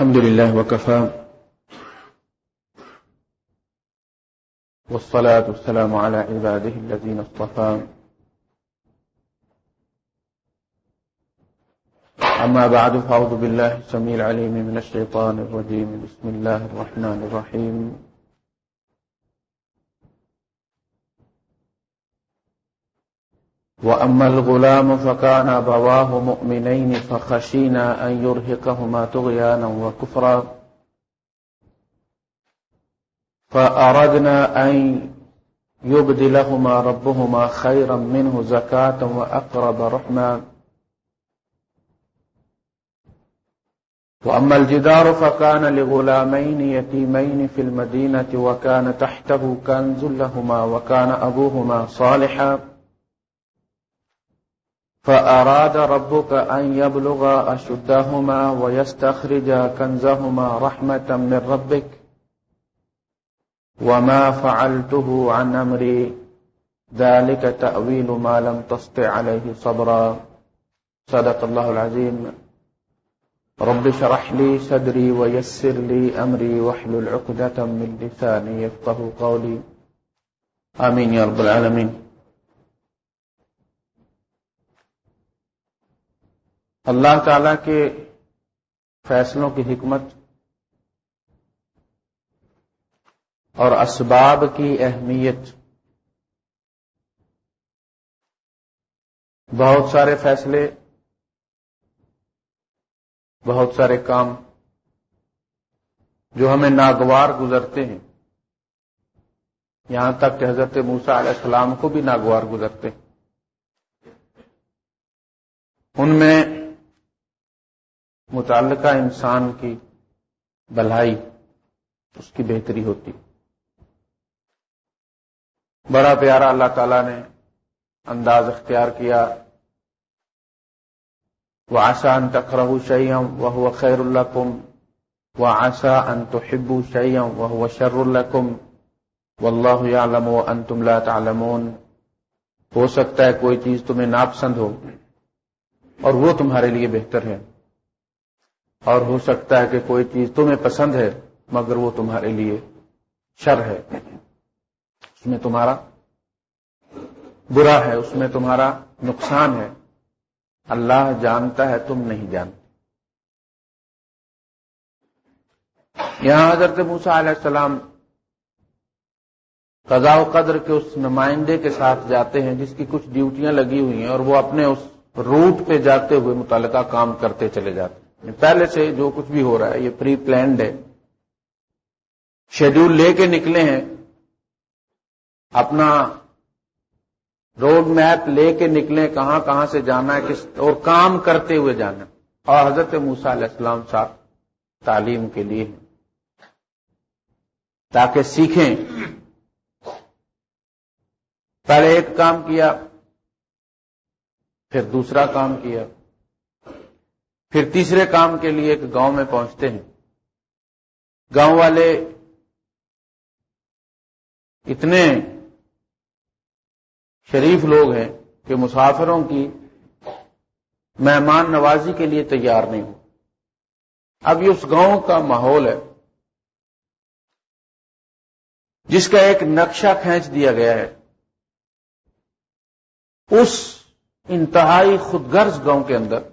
الحمد لله وكفى. والصلاة والسلام على عباده الذين اصطفى. أما بعد، فأعوذ بالله السميع العليم من الشيطان الرجيم. بسم الله الرحمن الرحيم. وأما الغلام فكان أبواه مؤمنين فخشينا أن يرهقهما طغيانا وكفرا. فأردنا أن يبدلهما ربهما خيرا منه زكاة وأقرب رحما. وأما الجدار فكان لغلامين يتيمين في المدينة وكان تحته كنز لهما وكان أبوهما صالحا. فأراد ربك أن يبلغ أشدهما ويستخرج كنزهما رحمة من ربك وما فعلته عن أمري ذلك تأويل ما لم تسطع عليه صبرا صدق الله العظيم رب شرح لي صدري ويسر لي أمري وحل العقدة من لساني يفقه قولي آمين يا رب العالمين اللہ تعالی کے فیصلوں کی حکمت اور اسباب کی اہمیت۔ بہت سارے فیصلے، بہت سارے کام جو ہمیں ناگوار گزرتے ہیں۔ یہاں تک کہ حضرت موسا علیہ السلام کو بھی ناگوار گزرتے ہیں۔ ان میں متعلقہ انسان کی بلائی اس کی بہتری ہوتی۔ بڑا پیارا اللہ تعالی نے انداز اختیار کیا۔ وہ آسان تخرہ شعیم وہ خیر اللہ کم وہ آسا ان تو حبو شعیم وہ شر اللہ کم و اللہ عالم و ان تم تعلمون۔ ہو سکتا ہے کوئی چیز تمہیں ناپسند ہو اور وہ تمہارے لیے بہتر ہے۔ اور ہو سکتا ہے کہ کوئی چیز تمہیں پسند ہے، مگر وہ تمہارے لیے شر ہے۔ اس میں تمہارا برا ہے، اس میں تمہارا نقصان ہے۔ اللہ جانتا ہے، تم نہیں جانتے۔ یہاں حضرت موسا علیہ السلام قضاء و قدر کے اس نمائندے کے ساتھ جاتے ہیں، جس کی کچھ ڈیوٹیاں لگی ہوئی ہیں اور وہ اپنے اس روٹ پہ جاتے ہوئے متعلقہ کام کرتے چلے جاتے ہیں۔ یعنی پہلے سے جو کچھ بھی ہو رہا ہے، یہ پری پلانڈ ہے۔ شیڈیول لے کے نکلے ہیں۔ اپنا روڈ میپ لے کے نکلے، کہاں کہاں سے جانا ہے، کس اور کام کرتے ہوئے جانا اور حضرت موسا علیہ السلام صاحب تعلیم کے لیے تاکہ سیکھیں۔ پہلے ایک کام کیا، پھر دوسرا کام کیا۔ پھر تیسرے کام کے لیے ایک گاؤں میں پہنچتے ہیں۔ گاؤں والے اتنے شریف لوگ ہیں کہ مسافروں کی مہمان نوازی کے لیے تیار نہیں ہو اب یہ اس گاؤں کا ماحول ہے جس کا ایک نقشہ کھینچ دیا گیا ہے۔ اس انتہائی خود غرض گاؤں کے اندر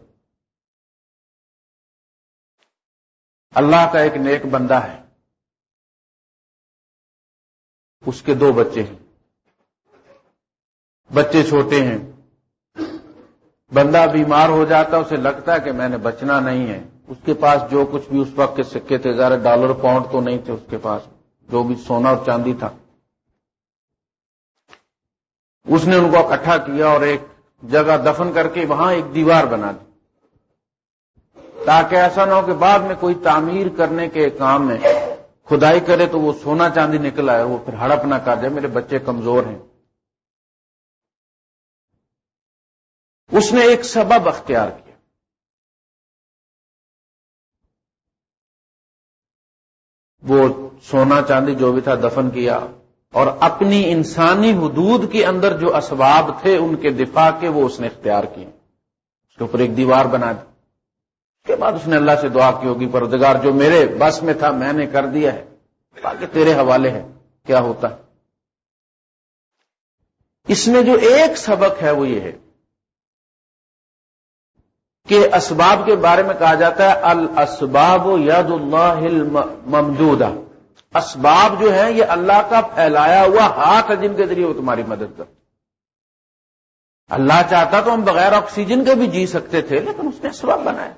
اللہ کا ایک نیک بندہ ہے۔ اس کے دو بچے ہیں۔ بچے چھوٹے ہیں۔ بندہ بیمار ہو جاتا اسے لگتا ہے کہ میں نے بچنا نہیں ہے۔ اس کے پاس جو کچھ بھی اس وقت کے سکے تھے زیادہ ڈالر پاؤنڈ تو نہیں تھے اس کے پاس۔ جو بھی سونا اور چاندی تھا۔ اس نے ان کو اکٹھا کیا اور ایک جگہ دفن کر کے وہاں ایک دیوار بنا دی۔ تاکہ ایسا نہ ہو کہ بعد میں کوئی تعمیر کرنے کے کام میں کھدائی کرے تو وہ سونا چاندی نکل آئے، وہ پھر ہڑپ نہ کر جائے، میرے بچے کمزور ہیں۔ اس نے ایک سبب اختیار کیا۔ وہ سونا چاندی جو بھی تھا، دفن کیا اور اپنی انسانی حدود کے اندر جو اسباب تھے ان کے دفاع کے وہ اس نے اختیار کیے۔ اس کے اوپر ایک دیوار بنا دی۔ کے بعد اس نے اللہ سے دعا کی ہوگی پردگار جو میرے بس میں تھا، میں نے کر دیا ہے۔ باقی تیرے حوالے ہے کیا ہوتا؟ ہے اس میں جو ایک سبق ہے وہ یہ ہے کہ اسباب کے بارے میں کہا جاتا ہے، الاسباب ید اللہ ممدودہ اسباب جو ہے یہ اللہ کا پھیلایا ہوا ہاتھ ہے جن کے ذریعے وہ تمہاری مدد کر اللہ چاہتا تو ہم بغیر آکسیجن کے بھی جی سکتے تھے، لیکن اس نے اسباب بنایا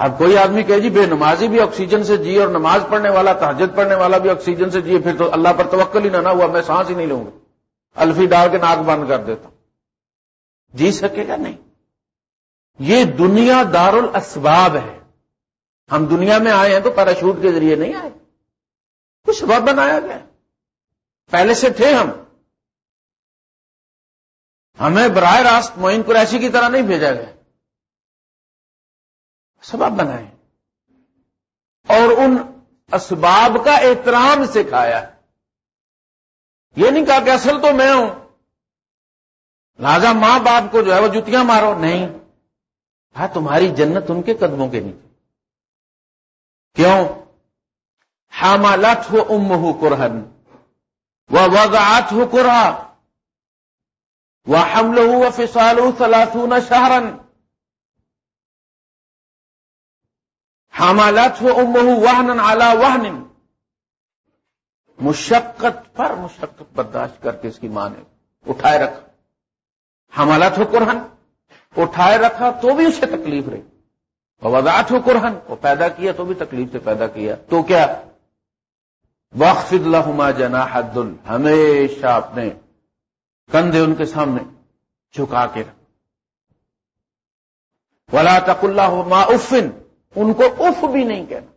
اب کوئی آدمی کہ جی بے نمازی بھی آکسیجن سے جی اور نماز پڑھنے والا تحجد پڑھنے والا بھی آکسیجن سے جی پھر تو اللہ پر توکل ہی نہ ہوا، میں سانس ہی نہیں لوں گا۔ الفی ڈال کے ناک بند کر دیتا ہوں۔ جی سکے گا؟ نہیں۔ یہ دنیا دار الاسباب ہے۔ ہم دنیا میں آئے ہیں تو پیراشوٹ کے ذریعے نہیں آئے۔ کچھ سبب بنایا گیا پہلے سے تھے ہم۔ ہمیں براہ راست معین قریشی کی طرح نہیں بھیجا گیا۔ سبب بنائے۔ اور ان اسباب کا احترام سکھایا یہ نہیں کہا کہ اصل تو میں ہوں۔ لہذا ماں باپ کو جو ہے وہ جتیاں مارو۔ نہیں۔ ہاں تمہاری جنت ان کے قدموں کے نیچے۔ کیوں؟ حامالت ہو ام ہو قرہن وہ وضاحت ہو قرآ وہ حمل ہو فسال سلاسون شہرن۔ حامالت ہو ام واہن اعلی واہن مشقت پر مشقت برداشت کر کے اس کی ماں نے اٹھائے رکھا۔ حمالت ہو قرہن اٹھائے رکھا تو بھی اسے تکلیف رہی۔ وضاحت ہو قرہن وہ پیدا کیا تو بھی تکلیف سے پیدا کیا۔ تو کیا؟ وقف لہما جنا حد ہمیشہ اپنے کندھے ان کے سامنے جھکا کے رکھ۔ ولا تک اللہ افن ان کو اف بھی نہیں کہنا۔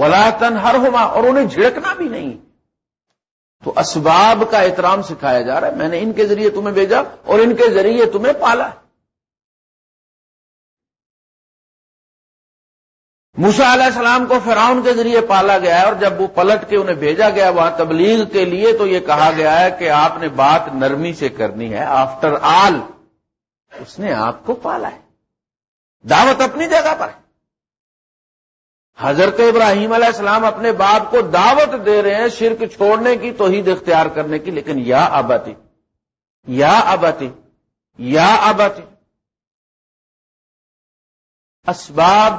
ولا تن ہر ہوما اور انہیں جھڑکنا بھی نہیں۔ تو اسباب کا احترام سکھایا جا رہا ہے۔ میں نے ان کے ذریعے تمہیں بھیجا اور ان کے ذریعے تمہیں پالا۔ ہے موسا علیہ السلام کو فراؤن کے ذریعے پالا گیا ہے اور جب وہ پلٹ کے انہیں بھیجا گیا وہاں تبلیغ کے لیے تو یہ کہا گیا ہے کہ آپ نے بات نرمی سے کرنی ہے۔ آفٹر آل اس نے آپ کو پالا ہے۔ دعوت اپنی جگہ پر ہے۔ حضرت ابراہیم علیہ السلام اپنے باپ کو دعوت دے رہے ہیں شرک چھوڑنے کی توحید اختیار کرنے کی، لیکن یا آباتی یا آباتی یا آباتی اسباب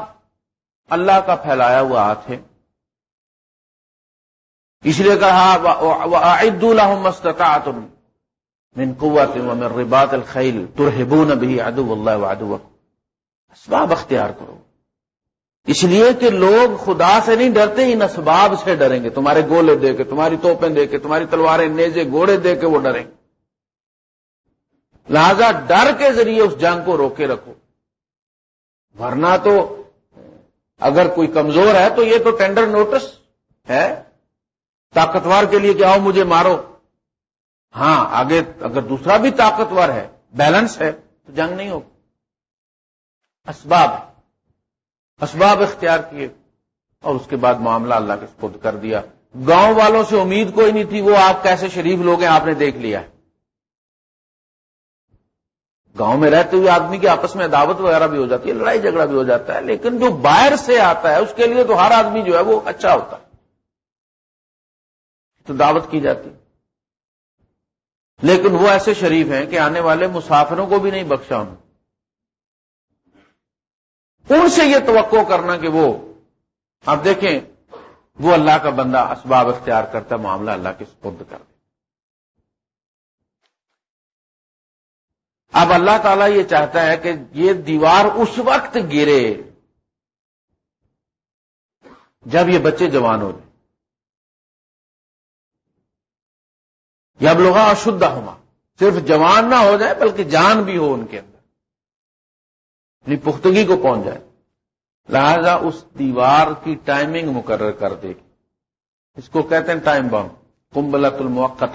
اللہ کا پھیلایا ہوا ہاتھ ہے۔ اس لیے کہا عید مستطاعت من قوت ومن رباط الخیل ترہبون بھی عدو اللہ وعدو اسباب اختیار کرو۔ اس لیے کہ لوگ خدا سے نہیں ڈرتے، ان اسباب سے ڈریں گے۔ تمہارے گولے دے کے، تمہاری توپیں دے کے، تمہاری تلواریں نیزے گوڑے دے کے وہ ڈریں۔ گے لہذا ڈر کے ذریعے اس جنگ کو روکے رکھو۔ ورنہ تو اگر کوئی کمزور ہے تو یہ تو ٹینڈر نوٹس ہے۔ طاقتور کے لیے کہ آؤ مجھے مارو۔ ہاں آگے اگر دوسرا بھی طاقتور ہے، بیلنس ہے، تو جنگ نہیں ہوگی۔ اسباب ہے۔ اسباب اختیار کیے اور اس کے بعد معاملہ اللہ کے خود کر دیا۔ گاؤں والوں سے امید کوئی نہیں تھی، وہ آپ کیسے شریف لوگ ہیں، آپ نے دیکھ لیا ہے۔ گاؤں میں رہتے ہوئے آدمی کی آپس میں دعوت وغیرہ بھی ہو جاتی ہے، لڑائی جھگڑا بھی ہو جاتا ہے، لیکن جو باہر سے آتا ہے، اس کے لیے تو ہر آدمی جو ہے وہ اچھا ہوتا ہے۔ تو دعوت کی جاتی۔ لیکن وہ ایسے شریف ہیں کہ آنے والے مسافروں کو بھی نہیں بخشا ان ان سے یہ توقع کرنا کہ وہ آپ دیکھیں، وہ اللہ کا بندہ اسباب اختیار کرتا معاملہ اللہ کے سپرد کر دے اب اللہ تعالیٰ یہ چاہتا ہے کہ یہ دیوار اس وقت گرے جب یہ بچے جوان ہو جائیں۔ اب لوگ اشدھ ہوما صرف جوان نہ ہو جائے بلکہ جان بھی ہو ان کے اندر۔ اپنی پختگی کو پہنچ جائے؟ لہذا اس دیوار کی ٹائمنگ مقرر کر دے گی۔ اس کو کہتے ہیں ٹائم بم کمبلت الموقع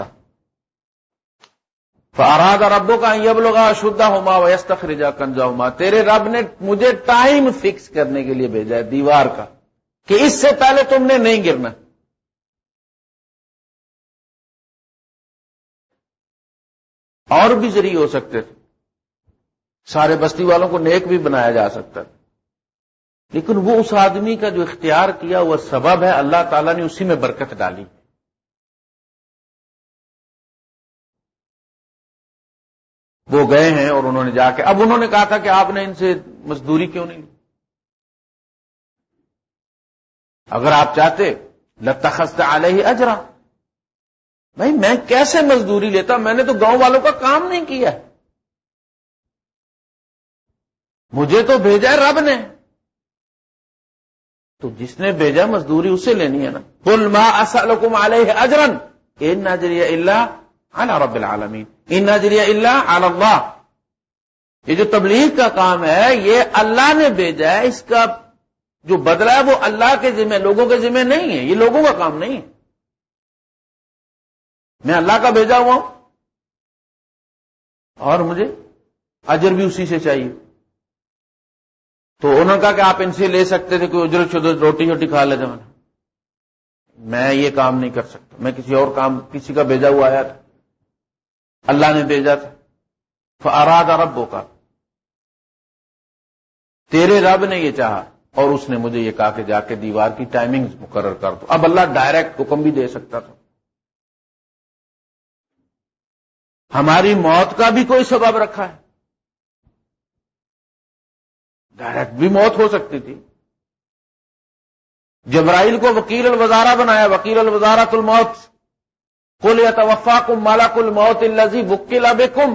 فاراد ربوں کا یب لوگ اشدہ ہوما ویس تخرجا کنجا ہوما تیرے رب نے مجھے ٹائم فکس کرنے کے لیے بھیجا ہے دیوار کا، کہ اس سے پہلے تم نے نہیں گرنا۔ اور بھی ذریعے ہو سکتے تھے۔ سارے بستی والوں کو نیک بھی بنایا جا سکتا لیکن وہ اس آدمی کا جو اختیار کیا، وہ سبب ہے، اللہ تعالیٰ نے اسی میں برکت ڈالی۔ وہ گئے ہیں اور انہوں نے جا کے، اب انہوں نے کہا تھا کہ آپ نے ان سے مزدوری کیوں نہیں اگر آپ چاہتے لتخست علیہ اجرا بھائی، میں کیسے مزدوری لیتا؟ میں نے تو گاؤں والوں کا کام نہیں کیا۔ مجھے تو بھیجا رب نے۔ تو جس نے بھیجا مزدوری اسے لینی ہے نا۔ کل ما اسلکم علیہ اجرن ان نظریہ اللہ علی رب العالمین ان نظریہ اللہ اللہ یہ جو تبلیغ کا کام ہے، یہ اللہ نے بھیجا ہے۔ اس کا جو بدلا ہے، وہ اللہ کے ذمہ، لوگوں کے ذمہ نہیں ہے۔ یہ لوگوں کا کام نہیں ہے۔ میں اللہ کا بھیجا ہوا ہوں۔ اور مجھے اجر بھی اسی سے چاہیے۔ تو انہوں نے کہا کہ آپ ان سے لے سکتے تھے، کوئی اجرت شدہ روٹی شوٹی کھا لیتے میں میں یہ کام نہیں کر سکتا۔ میں کسی اور کام، کسی کا بھیجا ہوا آیا تھا۔ اللہ نے بھیجا تھا۔ اراد ربوں کا تیرے رب نے یہ چاہا اور اس نے مجھے یہ کہا کہ جا کے دیوار کی ٹائمنگ مقرر کر دو۔ اب اللہ ڈائریکٹ حکم بھی دے سکتا تھا۔ ہماری موت کا بھی کوئی سبب رکھا ہے۔ ڈائریکٹ بھی موت ہو سکتی تھی۔ جبرائیل کو وکیل الوزارہ بنایا، وکیل الوزارت الموت۔ کل یا توفا کم مالا کل موت الزی وکیل اب کم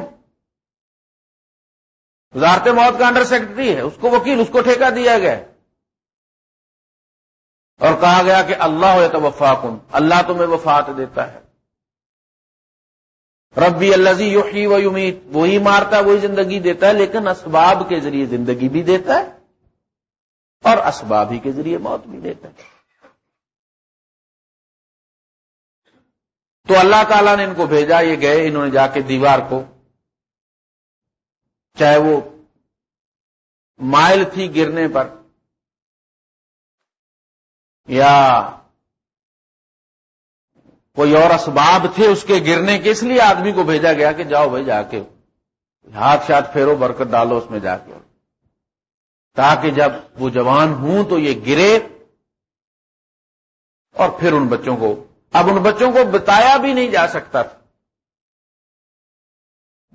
وزارت موت کا انڈر سیکرٹری ہے، اس کو وکیل، اس کو ٹھیکہ دیا گیا۔ اور کہا گیا کہ اللہ ہو تو کم اللہ تمہیں وفات دیتا ہے۔ ربی اللہ یوحی و یمیت۔ وہی مارتا وہی زندگی دیتا ہے، لیکن اسباب کے ذریعے زندگی بھی دیتا ہے اور اسباب ہی کے ذریعے موت بھی دیتا ہے۔ تو اللہ تعالیٰ نے ان کو بھیجا، یہ گئے، انہوں نے جا کے دیوار کو، چاہے وہ مائل تھی گرنے پر یا کوئی اور اسباب تھے اس کے گرنے کے، اس لیے آدمی کو بھیجا گیا کہ جاؤ بھائی جا کے ہاتھ شاتھ پھیرو، برکت ڈالو اس میں جا کے۔ تاکہ جب وہ جوان ہوں تو یہ گرے اور پھر ان بچوں کو، اب ان بچوں کو بتایا بھی نہیں جا سکتا تھا۔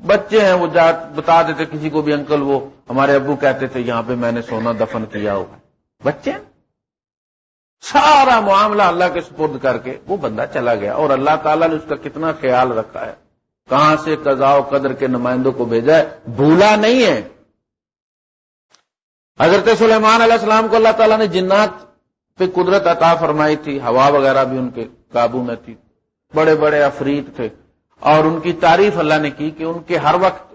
بچے ہیں، وہ جا بتا دیتے، کسی کو بھی انکل وہ ہمارے ابو کہتے تھے، یہاں پہ میں نے سونا دفن کیا ہوگا۔ بچے ہیں۔ سارا معاملہ اللہ کے سپرد کر کے وہ بندہ چلا گیا اور اللہ تعالیٰ نے اس کا کتنا خیال رکھا ہے۔ کہاں سے قضاء و قدر کے نمائندوں کو بھیجا ہے؟ بھولا نہیں ہے۔ حضرت سلیمان علیہ السلام کو اللہ تعالیٰ نے جنات پہ قدرت عطا فرمائی تھی، ہوا وغیرہ بھی ان کے قابو میں تھی۔ بڑے بڑے افرید تھے۔ اور ان کی تعریف اللہ نے کی کہ ان کے ہر وقت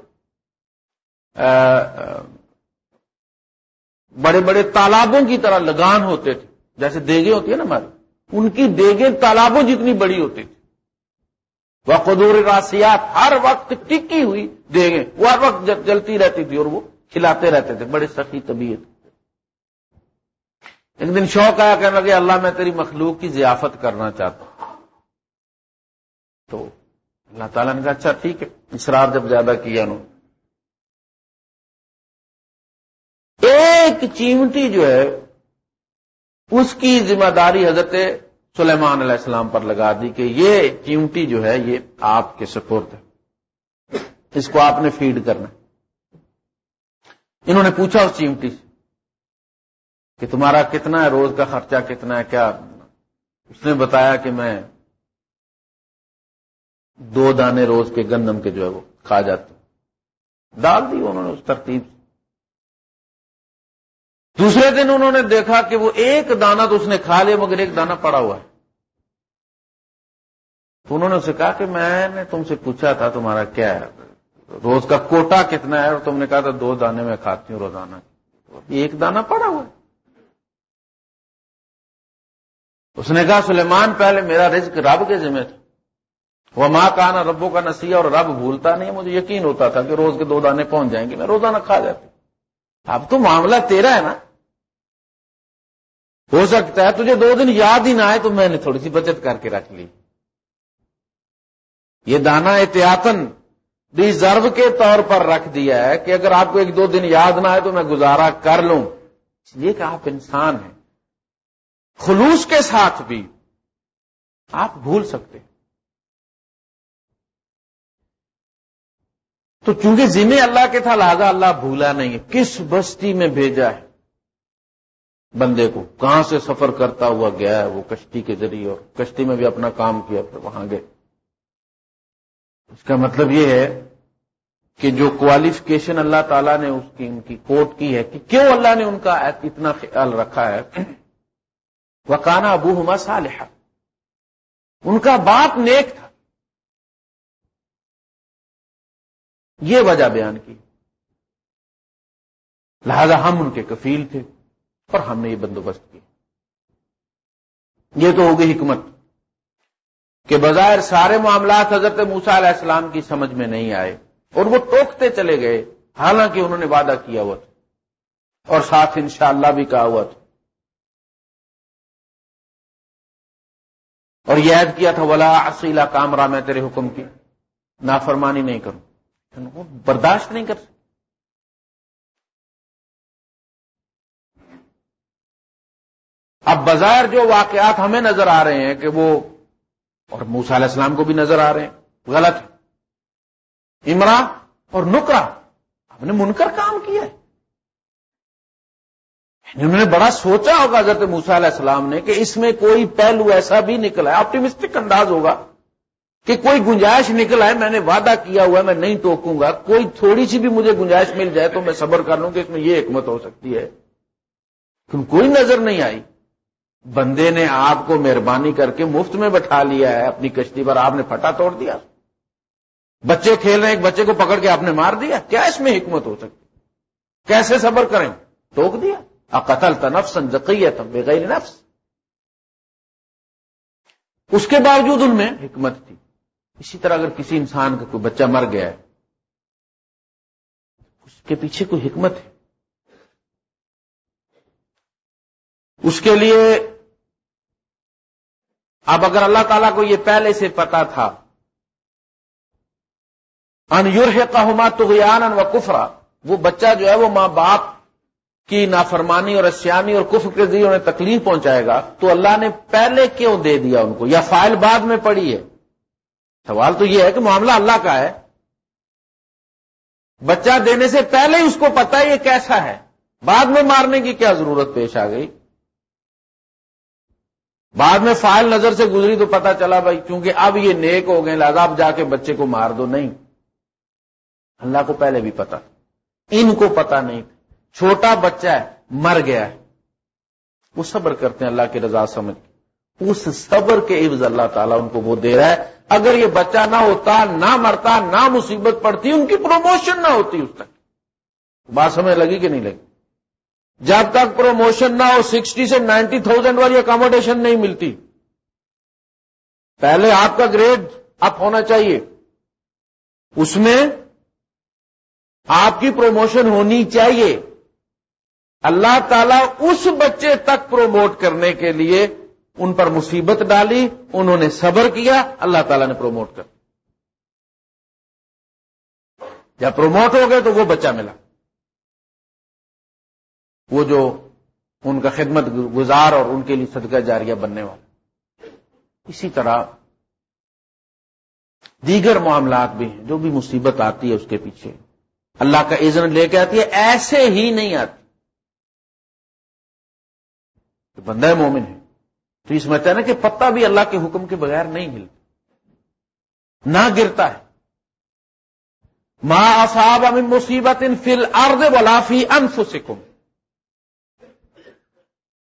بڑے بڑے تالابوں کی طرح لگان ہوتے تھے۔ جیسے دیگیں ہوتی ہے نا ہماری، ان کی دیگیں تالابوں جتنی بڑی ہوتی تھی۔ وہ قدور راسیات ہر وقت ٹکی ہوئی دیگیں وہ ہر وقت جلتی رہتی تھی اور وہ کھلاتے رہتے تھے، بڑے سخی طبیعت۔ ایک دن شوق آیا، کہنے لگے، اللہ میں تیری مخلوق کی ضیافت کرنا چاہتا ہوں۔ تو اللہ تعالیٰ نے کہا اچھا ٹھیک ہے۔ اسرار جب زیادہ کیا انہوں ایک چیمٹی جو ہے اس کی ذمہ داری حضرت سلیمان علیہ السلام پر لگا دی کہ یہ چیمٹی جو ہے، یہ آپ کے سپورٹ ہے۔ اس کو آپ نے فیڈ کرنا انہوں نے پوچھا اس چیمٹی سے کہ تمہارا کتنا ہے، روز کا خرچہ کتنا ہے، کیا؟ اس نے بتایا کہ میں دو دانے روز کے گندم کے جو ہے وہ کھا جاتے ڈال دی انہوں نے اس ترتیب سے۔ دوسرے دن انہوں نے دیکھا کہ وہ ایک دانہ تو اس نے کھا لیا مگر ایک دانہ پڑا ہوا ہے۔ تو انہوں نے اسے کہا کہ میں نے تم سے پوچھا تھا تمہارا کیا ہے؟ روز کا کوٹا کتنا ہے؟ اور تم نے کہا تھا دو دانے میں کھاتی ہوں روزانہ۔ ایک دانہ پڑا ہوا ہے۔ اس نے کہا، سلیمان پہلے میرا رزق رب کے ذمہ تھا۔ وہ ماں کا نا ربوں کا نسیح اور رب بھولتا نہیں مجھے یقین ہوتا تھا کہ روز کے دو دانے پہنچ جائیں گے، میں روزانہ کھا جاتی اب تو معاملہ تیرا ہے نا؟ ہو سکتا ہے، تجھے دو دن یاد ہی نہ آئے تو میں نے تھوڑی سی بچت کر کے رکھ لی۔ یہ دانا احتیاطن ریزرو کے طور پر رکھ دیا ہے کہ اگر آپ کو ایک دو دن یاد نہ آئے تو میں گزارا کر لوں۔ اس لیے کہ آپ انسان ہیں۔ خلوص کے ساتھ بھی آپ بھول سکتے۔ تو چونکہ ذمہ اللہ کے تھا، لہذا اللہ بھولا نہیں ہے۔ کس بستی میں بھیجا ہے؟ بندے کو کہاں سے سفر کرتا ہوا گیا ہے وہ کشتی کے ذریعے اور کشتی میں بھی اپنا کام کیا پھر وہاں گئے۔ اس کا مطلب یہ ہے کہ جو کوالیفکیشن اللہ تعالیٰ نے اس کی، ان کی کوٹ کی ہے کہ کیوں اللہ نے ان کا اتنا خیال رکھا ہے؟ وہ کانا ابو ہما صالحہ ان کا باپ نیک تھا۔ یہ وجہ بیان کی۔ لہذا ہم ان کے کفیل تھے۔ اور ہم نے یہ بندوبست کیا۔ یہ تو ہوگی حکمت کہ بظاہر سارے معاملات حضرت موسا علیہ السلام کی سمجھ میں نہیں آئے اور وہ ٹوکتے چلے گئے، حالانکہ انہوں نے وعدہ کیا ہوا تھا۔ اور ساتھ انشاءاللہ بھی کہا ہوا تھا۔ اور یہ عید کیا تھا، ولا اصیلا کام میں تیرے حکم کی نافرمانی نہیں کروں۔ یعنی برداشت نہیں کر سکتے اب بظاہر جو واقعات ہمیں نظر آ رہے ہیں کہ وہ اور موسا علیہ السلام کو بھی نظر آ رہے ہیں، غلط ہے۔ اور نکرا، ہم نے منکر کام کیا ہے۔ یعنی انہوں نے بڑا سوچا ہوگا حضرت موسا علیہ السلام نے کہ اس میں کوئی پہلو ایسا بھی نکلا ہے آپٹیمسٹک انداز ہوگا کہ کوئی گنجائش نکلا ہے، میں نے وعدہ کیا ہوا ہے، میں نہیں ٹوکوں گا، کوئی تھوڑی سی بھی مجھے گنجائش مل جائے تو میں صبر کر لوں کہ اس میں یہ حکمت ہو سکتی ہے۔ کوئی نظر نہیں آئی۔ بندے نے آپ کو مہربانی کر کے مفت میں بٹھا لیا ہے اپنی کشتی پر، آپ نے پھٹا توڑ دیا۔ بچے کھیل رہے ہیں، ایک بچے کو پکڑ کے آپ نے مار دیا۔ کیا اس میں حکمت ہو سکتی؟ کیسے صبر کریں؟ ٹوک دیا۔ قتل تنفس ذکیت بغیر نفس۔ اس کے باوجود ان میں حکمت تھی۔ اسی طرح اگر کسی انسان کا کوئی بچہ مر گیا ہے، اس کے پیچھے کوئی حکمت ہے۔ اس کے لیے اب اگر اللہ تعالیٰ کو یہ پہلے سے پتا تھا، ان یور کا ہوما تو و کفرا، وہ بچہ جو ہے وہ ماں باپ کی نافرمانی اور اشیانی اور کفر کے ذریعے انہیں تکلیف پہنچائے گا، تو اللہ نے پہلے کیوں دے دیا ان کو؟ یا فائل بعد میں پڑی ہے؟ سوال تو یہ ہے کہ معاملہ اللہ کا ہے۔ بچہ دینے سے پہلے ہی اس کو پتا یہ کیسا ہے۔ بعد میں مارنے کی کیا ضرورت پیش آ گئی؟ بعد میں فائل نظر سے گزری تو پتا چلا بھائی کیونکہ اب یہ نیک ہو گئے، لہذا اب جا کے بچے کو مار دو، نہیں۔ اللہ کو پہلے بھی پتا ان کو پتا نہیں۔ چھوٹا بچہ ہے، مر گیا ہے۔ وہ صبر کرتے ہیں اللہ کی رضا سمجھ۔ اس صبر کے عوض اللہ تعالیٰ ان کو وہ دے رہا ہے۔ اگر یہ بچہ نہ ہوتا، نہ مرتا، نہ مصیبت پڑتی، ان کی پروموشن نہ ہوتی اس تک۔ بات سمجھ لگی کہ نہیں لگی؟ جب تک پروموشن نہ ہو سکسٹی سے نائنٹی تھاؤزینڈ والی اکاموڈیشن نہیں ملتی۔ پہلے آپ کا گریڈ اپ ہونا چاہیے۔ اس میں آپ کی پروموشن ہونی چاہیے۔ اللہ تعالیٰ اس بچے تک پروموٹ کرنے کے لیے ان پر مصیبت ڈالی، انہوں نے صبر کیا، اللہ تعالیٰ نے پروموٹ کر۔ جب پروموٹ ہو گئے تو وہ بچہ ملا۔ وہ جو ان کا خدمت گزار اور ان کے لیے صدقہ جاریہ بننے والا۔ اسی طرح دیگر معاملات بھی ہیں جو بھی مصیبت آتی ہے اس کے پیچھے۔ اللہ کا اذن لے کے آتی ہے، ایسے ہی نہیں آتی۔ بندہ مومن ہے۔ تو اس میں نا کہ پتا بھی اللہ کے حکم کے بغیر نہیں ہلتا نہ گرتا ہے۔ ماں اصاب مصیبت ان فل ارد ولافی انفسکم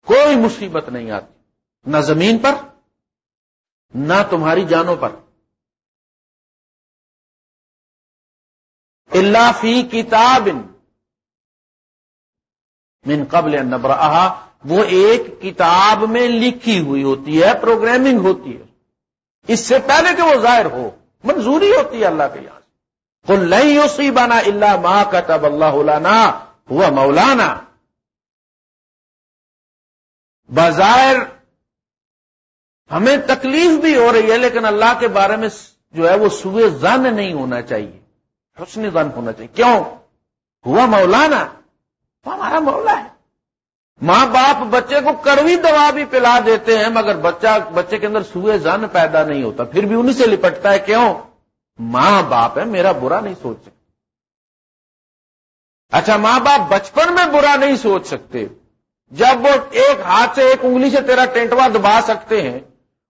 کوئی مصیبت نہیں آتی۔ نہ زمین پر، نہ تمہاری جانوں پر۔ اللہ فی کتاب من قبل نبر وہ ایک کتاب میں لکھی ہوئی ہوتی ہے پروگرامنگ ہوتی ہے۔ اس سے پہلے کہ وہ ظاہر ہو، منظوری ہوتی ہے اللہ کے یہاں سے۔ کل نہیں اسی بنا اللہ ماں کا تب اللہ ہوا مولانا۔ بظاہر ہمیں تکلیف بھی ہو رہی ہے، لیکن اللہ کے بارے میں جو ہے وہ سوئے زن نہیں ہونا چاہیے، حسن زن ہونا چاہیے۔ کیوں؟ ہوا مولانا، وہ ہمارا مولا ہے۔ ماں باپ بچے کو کڑوی دوا بھی پلا دیتے ہیں، مگر بچہ، بچے کے اندر سوئے زن پیدا نہیں ہوتا، پھر بھی انہیں سے لپٹتا ہے۔ کیوں؟ ماں باپ ہے، میرا برا نہیں سوچ سکتے۔ اچھا ماں باپ بچپن میں برا نہیں سوچ سکتے۔ جب وہ ایک ہاتھ سے ایک انگلی سے تیرا ٹینٹوا دبا سکتے ہیں،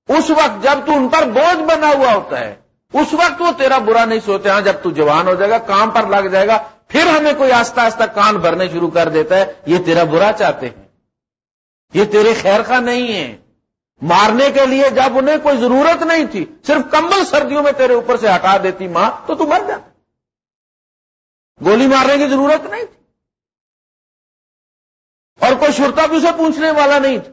اس وقت جب تو ان پر بوجھ بنا ہوا ہوتا ہے، اس وقت وہ تیرا برا نہیں سوچتے ہاں جب تو جوان ہو جائے گا، کام پر لگ جائے گا، پھر ہمیں کوئی آستہ آستہ کان بھرنے شروع کر دیتا ہے، یہ تیرا برا چاہتے ہیں، یہ تیرے خیر کا نہیں ہے مارنے کے لیے جب انہیں کوئی ضرورت نہیں تھی، صرف کمبل سردیوں میں تیرے اوپر سے ہٹا دیتی ماں، تو تو مر جاتا گولی مارنے کی ضرورت نہیں تھی۔ اور کوئی شرتا بھی اسے پوچھنے والا نہیں تھا۔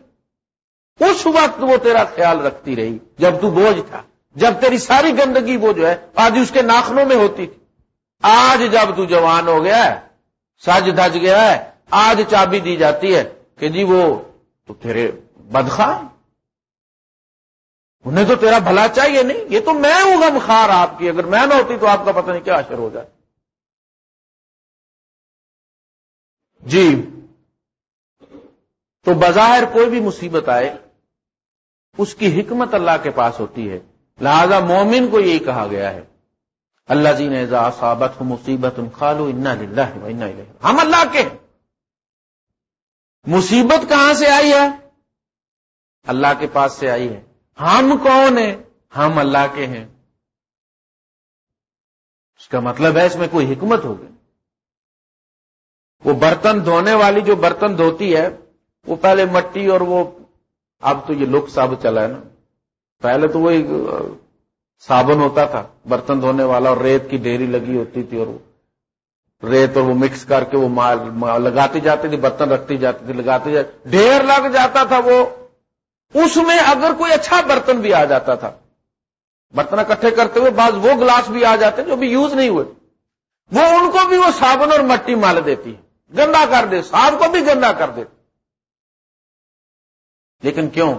اس وقت وہ تیرا خیال رکھتی رہی جب تو بوجھ تھا۔ جب تیری ساری گندگی وہ جو ہے آج اس کے ناخنوں میں ہوتی تھی۔ آج جب تو جوان ہو گیا ہے سج دھج گیا ہے، آج چابی دی جاتی ہے کہ جی وہ تو تیرے بدخواہ انہیں تو تیرا بھلا چاہیے نہیں، یہ تو میں ہوں غم خار آپ کی۔ اگر میں نہ ہوتی تو آپ کا پتہ نہیں کیا اثر ہو جائے۔ جی۔ تو بظاہر کوئی بھی مصیبت آئے، اس کی حکمت اللہ کے پاس ہوتی ہے۔ لہذا مومن کو یہی کہا گیا ہے۔ اللہ جی نے صابت مصیبت خالو انا ہم اللہ کے مصیبت کہاں سے آئی ہے؟ اللہ کے پاس سے آئی ہے۔ ہم کون ہیں؟ ہم اللہ کے ہیں۔ اس کا مطلب ہے اس میں کوئی حکمت ہوگی۔ وہ برتن دھونے والی جو برتن دھوتی ہے وہ پہلے مٹی اور وہ اب تو یہ لک سب چلا ہے نا۔ پہلے تو وہ صابن ہوتا تھا، برتن دھونے والا، اور ریت کی ڈیری لگی ہوتی تھی، اور ریت اور وہ مکس کر کے وہ لگاتی جاتی تھی، برتن رکھتی جاتی تھی، لگاتی جاتی ڈھیر لگ جاتا تھا وہ۔ اس میں اگر کوئی اچھا برتن بھی آ جاتا تھا، برتن اکٹھے کرتے ہوئے بعض وہ گلاس بھی آ جاتے جو بھی یوز نہیں ہوئے۔ وہ ان کو بھی وہ صابن اور مٹی مال دیتی ہے، گندا کر دے صاف کو بھی گندا کر دے۔ لیکن کیوں؟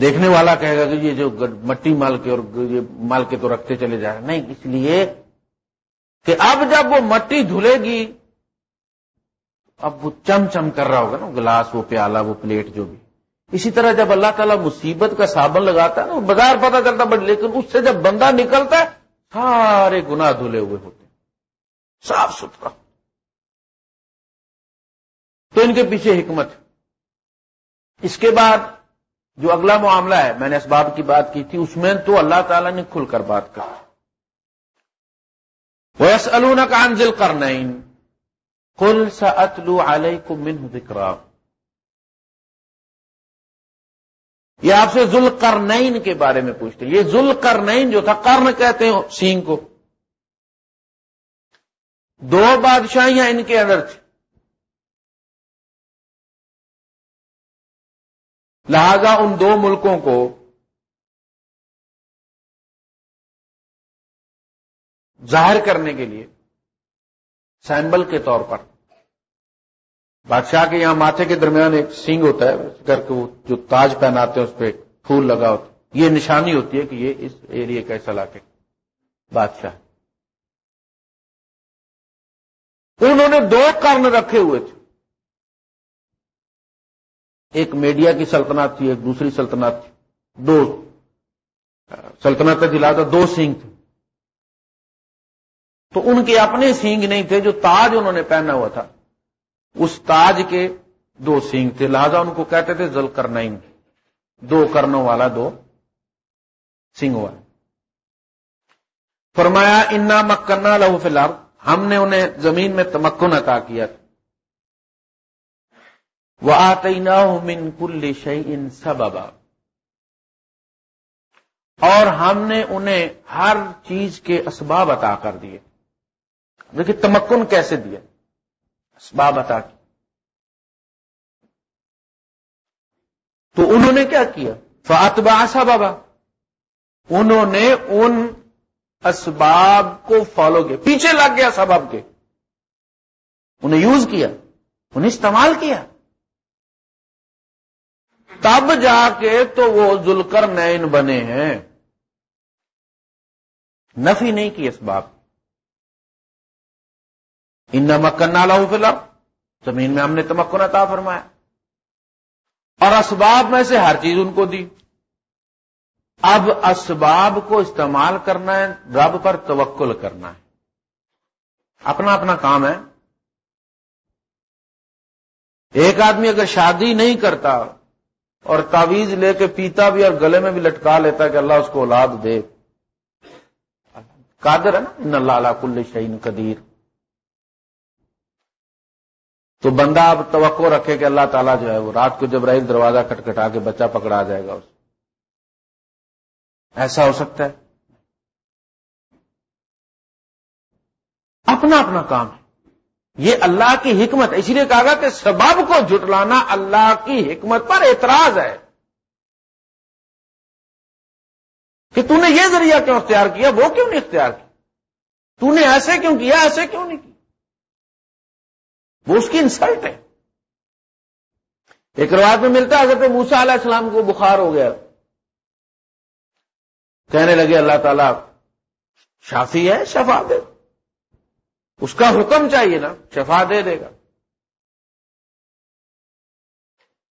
دیکھنے والا کہے گا کہ یہ جو مٹی مال کے اور یہ مال کے تو رکھتے چلے جا رہے نہیں، اس لیے کہ اب جب وہ مٹی دھلے گی، اب وہ چم چم کر رہا ہوگا نا گلاس، وہ پیالہ، وہ پلیٹ جو بھی۔ اسی طرح جب اللہ تعالیٰ مصیبت کا صابن لگاتا ہے نا بازار پتا چلتا بٹ لیکن اس سے جب بندہ نکلتا ہے، سارے گنا دھلے ہوئے ہوتے صاف ستھرا۔ تو ان کے پیچھے حکمت اس کے بعد جو اگلا معاملہ ہے، میں نے اسباب کی بات کی تھی، اس میں تو اللہ تعالیٰ نے کھل کر بات کر ویس کا انزل کرنا کل اتلو علیہ کو من ذکر یہ آپ سے ذل کرنین کے بارے میں پوچھتے ہیں۔ یہ ذل کرنین جو تھا کرن کہتے ہیں سینگ کو۔ دو بادشاہیاں ان کے اندر تھیں۔ لہذا ان دو ملکوں کو ظاہر کرنے کے لیے سیمبل کے طور پر۔ بادشاہ کے یہاں ماتھے کے درمیان ایک سینگ ہوتا ہے کر کے وہ جو تاج پہناتے ہیں، اس پہ پھول لگا ہوتا ہے۔ یہ نشانی ہوتی ہے کہ یہ اس ایریے کا اس علاقے بادشاہ۔ انہوں نے دو کرن رکھے ہوئے تھے۔ ایک میڈیا کی سلطنت تھی، ایک دوسری سلطنت تھی۔ دو، سلطنت دلا دو سینگ تھے۔ تو ان کے اپنے سینگ نہیں تھے جو تاج انہوں نے پہنا ہوا تھا۔ اس تاج کے دو سینگ تھے۔ لہذا ان کو کہتے تھے زل کرنا دو کرنوں والا، دو سنگ والا۔ فرمایا، انا مکنا لہو فی الحال ہم نے انہیں زمین میں تمکن عطا کیا تھا۔ وہ آتے من کل شعی ان اور ہم نے انہیں ہر چیز کے اسباب عطا کر دیے۔ دیکھیے تمکن کیسے دیا اسباب عطا کی تو انہوں نے کیا کیا؟ فاتبا آسا بابا انہوں نے ان اسباب کو فالو کیا۔ پیچھے لگ گیا سباب کے۔ انہیں یوز کیا۔ انہیں استعمال کیا۔ تب جا کے تو وہ ذلکر نین بنے ہیں۔ نفی نہیں کی اس باپ ان مکن نالا فی الحال زمین میں ہم نے تمکن عطا فرمایا۔ اور اسباب میں سے ہر چیز ان کو دی۔ اب اسباب کو استعمال کرنا ہے، رب پر توکل کرنا ہے۔ اپنا اپنا کام ہے۔ ایک آدمی اگر شادی نہیں کرتا اور تعویز لے کے پیتا بھی اور گلے میں بھی لٹکا لیتا کہ اللہ اس کو اولاد دے۔ قادر ہے نا؟ ان اللہ کل شعین قدیر۔ تو بندہ اب توقع رکھے کہ اللہ تعالیٰ جو ہے وہ رات کو جب رہی دروازہ کٹکھٹا کے بچہ پکڑا جائے گا اس۔ ایسا ہو سکتا ہے۔ اپنا اپنا کام ہے۔ یہ اللہ کی حکمت، اسی لیے کہا گا کہ سبب کو جٹلانا اللہ کی حکمت پر اعتراض ہے۔ کہ تو نے یہ ذریعہ کیوں اختیار کیا، وہ کیوں نہیں اختیار کیا؟ تو نے ایسے کیوں کیا، ایسے کیوں نہیں کیا؟ وہ اس کی انسلٹ ہے۔ ایک روایت میں ملتا ہے، حضرت موسا علیہ السلام کو بخار ہو گیا۔ کہنے لگے، اللہ تعالی شافی ہے، شفا دے۔ اس کا حکم چاہیے نا، شفا دے دے گا۔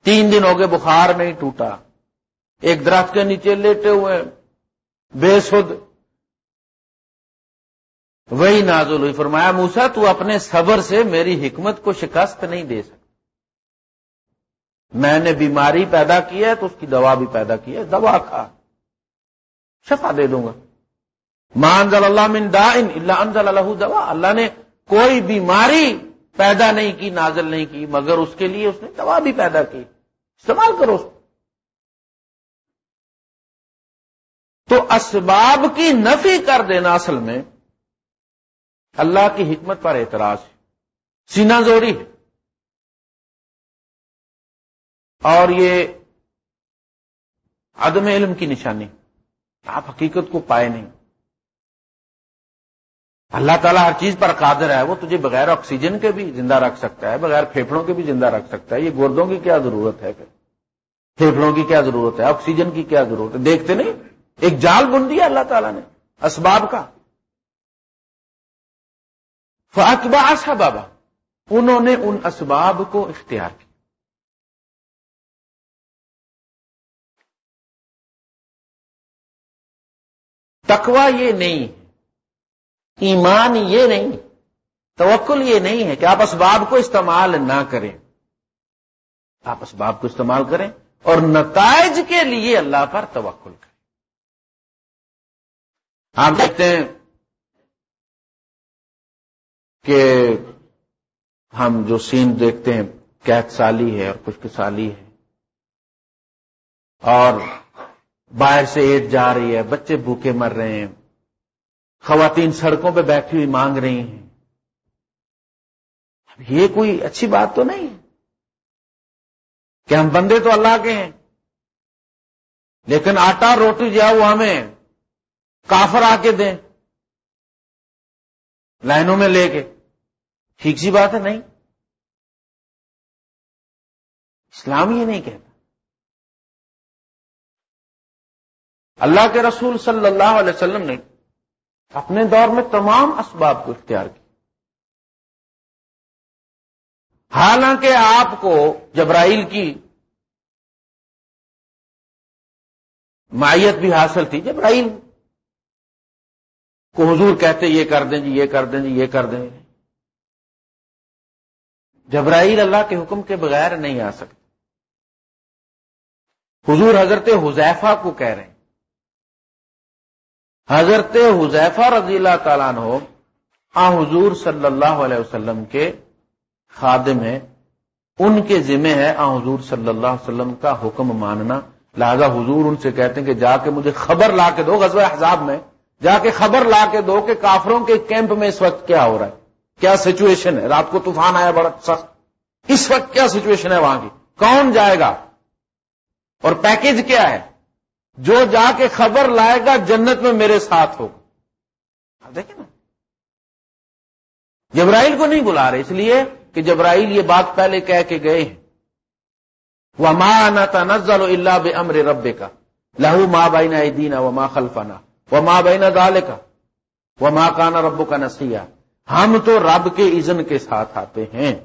تین دن ہو گئے بخار نہیں ٹوٹا۔ ایک درخت کے نیچے لیٹے ہوئے بے سد وہی نازل ہوئی۔ فرمایا موسا تو اپنے صبر سے میری حکمت کو شکست نہیں دے سکتا۔ میں نے بیماری پیدا کی ہے تو اس کی دوا بھی پیدا کی ہے۔ دوا کھا۔ شفا دے دوں گا۔ مانزل اللہ من دا اللہ انزل اللہ دوا اللہ نے کوئی بیماری پیدا نہیں کی، نازل نہیں کی، مگر اس کے لیے اس نے دوا بھی پیدا کی۔ استعمال کرو اس تو اسباب کی نفی کر دینا اصل میں اللہ کی حکمت پر اعتراض ہے۔ سینا زوری ہے۔ اور یہ عدم علم کی نشانی۔ آپ حقیقت کو پائے نہیں۔ اللہ تعالیٰ ہر چیز پر قادر ہے، وہ تجھے بغیر آکسیجن کے بھی زندہ رکھ سکتا ہے، بغیر پھیپڑوں کے بھی زندہ رکھ سکتا ہے، یہ گردوں کی کیا ضرورت ہے پھر؟ پھیپڑوں کی کیا ضرورت ہے؟ آکسیجن کی کیا ضرورت ہے؟ دیکھتے نہیں؟ ایک جال بن دیا اللہ تعالیٰ نے، اسباب کا۔ فاطبہ آسا بابا انہوں نے ان اسباب کو اختیار کیا۔ تکوا یہ نہیں ایمان یہ نہیں، توکل یہ نہیں ہے کہ آپ اسباب کو استعمال نہ کریں۔ آپ اسباب کو استعمال کریں اور نتائج کے لیے اللہ پر توکل کریں۔ آپ دیکھتے ہیں کہ ہم جو سین دیکھتے ہیں قید سالی ہے اور خشک سالی ہے۔ اور باہر سے ایڈ جا رہی ہے، بچے بھوکے مر رہے ہیں۔ خواتین سڑکوں پہ بیٹھی ہوئی مانگ رہی ہیں۔ یہ کوئی اچھی بات تو نہیں۔ کہ ہم بندے تو اللہ کے ہیں۔ لیکن آٹا روٹی جو ہے وہ ہمیں کافر آ کے دیں۔ لائنوں میں لے کے۔ ٹھیک سی بات ہے نہیں؟ اسلام یہ نہیں کہتا۔ اللہ کے رسول صلی اللہ علیہ وسلم نے اپنے دور میں تمام اسباب کو اختیار کی حالانکہ آپ کو جبرائیل کی مائیت بھی حاصل تھی، جبرائیل کو حضور کہتے یہ کر دیں جی یہ کر دیں جی یہ کر دیں جی۔ جبرائیل اللہ کے حکم کے بغیر نہیں آ سکتے۔ حضور حضرت حذیفہ کو کہہ رہے ہیں۔ حضرت حذیفہ رضی اللہ تعالیٰ عنہ آ حضور صلی اللہ علیہ وسلم کے خادم ہیں۔ ان کے ذمہ ہے آ حضور صلی اللہ علیہ وسلم کا حکم ماننا۔ لہذا حضور ان سے کہتے ہیں کہ جا کے مجھے خبر لا کے دو غزوہ احزاب میں۔ جا کے خبر لا کے دو کہ کافروں کے کیمپ میں اس وقت کیا ہو رہا ہے۔ کیا سچویشن ہے؟ رات کو طوفان آیا بڑا سخت۔ اس وقت کیا سچویشن ہے وہاں کی؟ کون جائے گا؟ اور پیکج کیا ہے؟ جو جا کے خبر لائے گا جنت میں میرے ساتھ ہوگا۔ دیکھیں نا۔ جبرائیل کو نہیں بلا رہے، اس لیے کہ جبرائیل یہ بات پہلے کہہ کے گئے ہیں۔ وہ ماں تنزل اللہ بے امر رب کا لہو ماں بینا دینا وہ ماں خلفانہ وہ ماں بینا دال کا وہ ماں کانا ربو کا نسیہ ہم تو رب کے اذن کے ساتھ آتے ہیں۔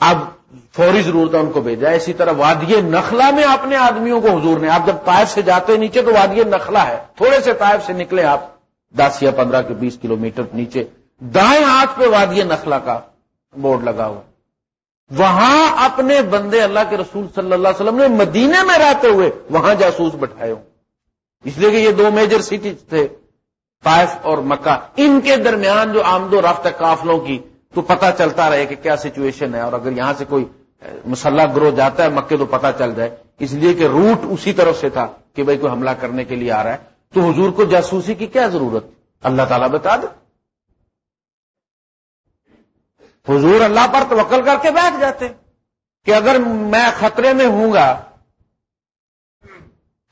اب فوری ضرورت ہے ان کو بھیجا اسی طرح وادی نخلا میں اپنے آدمیوں کو حضور نے، آپ جب طائف سے جاتے نیچے تو وادی نخلا ہے۔ تھوڑے سے طائف سے نکلے آپ، دس یا پندرہ کے بیس کلو میٹر نیچے۔ دائیں ہاتھ پہ وادی نخلا کا بورڈ لگا ہوا۔ وہاں اپنے بندے اللہ کے رسول صلی اللہ علیہ وسلم نے مدینے میں رہتے ہوئے وہاں جاسوس بٹھائے ہوں۔ اس لیے کہ یہ دو میجر سٹیز تھے، طائف اور مکہ۔ ان کے درمیان جو آمد و رفت قافلوں کی تو پتہ چلتا رہے کہ کیا سچویشن ہے اور اگر یہاں سے کوئی مسلح گروہ جاتا ہے مکے تو پتہ چل جائے۔ اس لیے کہ روٹ اسی طرف سے تھا کہ بھائی کوئی حملہ کرنے کے لیے آ رہا ہے۔ تو حضور کو جاسوسی کی کیا ضرورت؟ اللہ تعالیٰ بتا دے۔ حضور اللہ پر توکل کر کے بیٹھ جاتے کہ اگر میں خطرے میں ہوں گا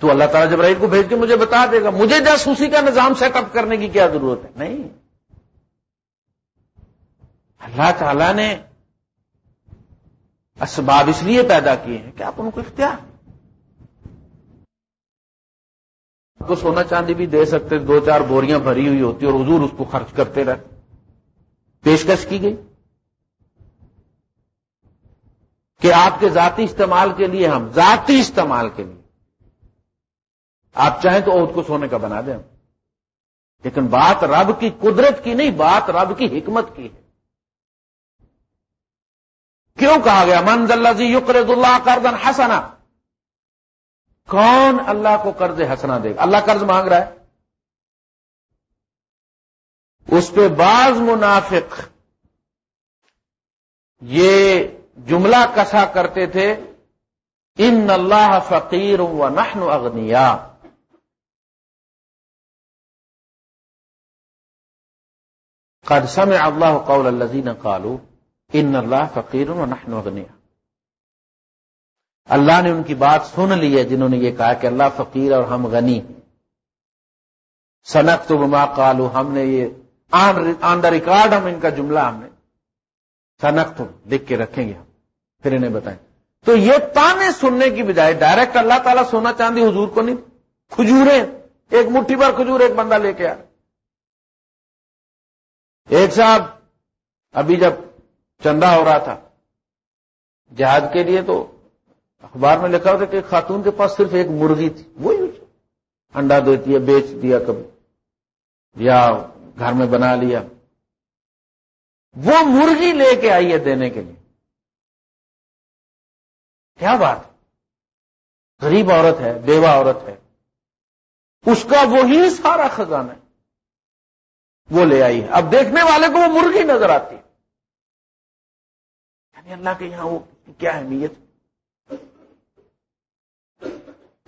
تو اللہ تعالیٰ جب کو بھیج کے مجھے بتا دے گا۔ مجھے جاسوسی کا نظام سیٹ اپ کرنے کی کیا ضرورت ہے؟ نہیں۔ اللہ تعالی نے اسباب اس لیے پیدا کیے ہیں کہ آپ ان کو اختیار کو سونا چاندی بھی دے سکتے، دو چار بوریاں بھری ہوئی ہوتی اور حضور اس کو خرچ کرتے رہتے۔ پیشکش کی گئی کہ آپ کے ذاتی استعمال کے لیے ہم، ذاتی استعمال کے لیے۔ آپ چاہیں تو عہد کو سونے کا بنا دیں۔ لیکن بات رب کی قدرت کی نہیں، بات رب کی حکمت کی ہے۔ کیوں کہا گیا؟ منز اللہ جی یقرض اللہ کردن حسنا. کون اللہ کو قرض حسنا دے گا؟ اللہ قرض مانگ رہا ہے. اس پہ بعض منافق یہ جملہ کسا کرتے تھے، ان اللہ فقیر و نحن اغنیا. قد سمع اللہ قول الذین قالوا ان اللہ فقیر و نحن اغنیا اللہ نے ان کی بات سن لی ہے جنہوں نے یہ کہا کہ اللہ فقیر اور ہم غنی۔ سنک تو ما قالو، ہم نے یہ آن دا ریکارڈ ہم، ان کا جملہ ہم نے۔ سنک تو لکھ کے رکھیں گے ہم، پھر انہیں بتائیں۔ تو یہ تانے سننے کی بجائے ڈائریکٹ اللہ تعالیٰ سونا چاندی حضور کو نہیں کھجورے ایک مٹھی پر کھجور ایک بندہ لے کے آ۔ ایک صاحب، ابھی جب چندہ ہو رہا تھا۔ جہاد کے لیے تو اخبار میں لکھا ہوتا کہ خاتون کے پاس صرف ایک مرغی تھی۔ وہی انڈا دیتی ہے بیچ دیا کبھی۔ یا گھر میں بنا لیا۔ وہ مرغی لے کے آئی ہے دینے کے لیے۔ کیا بات غریب عورت ہے، بیوہ عورت ہے۔ اس کا وہی سارا خزانہ ہے۔ وہ لے آئی ہے۔ اب دیکھنے والے کو وہ مرغی نظر آتی ہے۔ اللہ کے یہاں وہ کیا اہمیت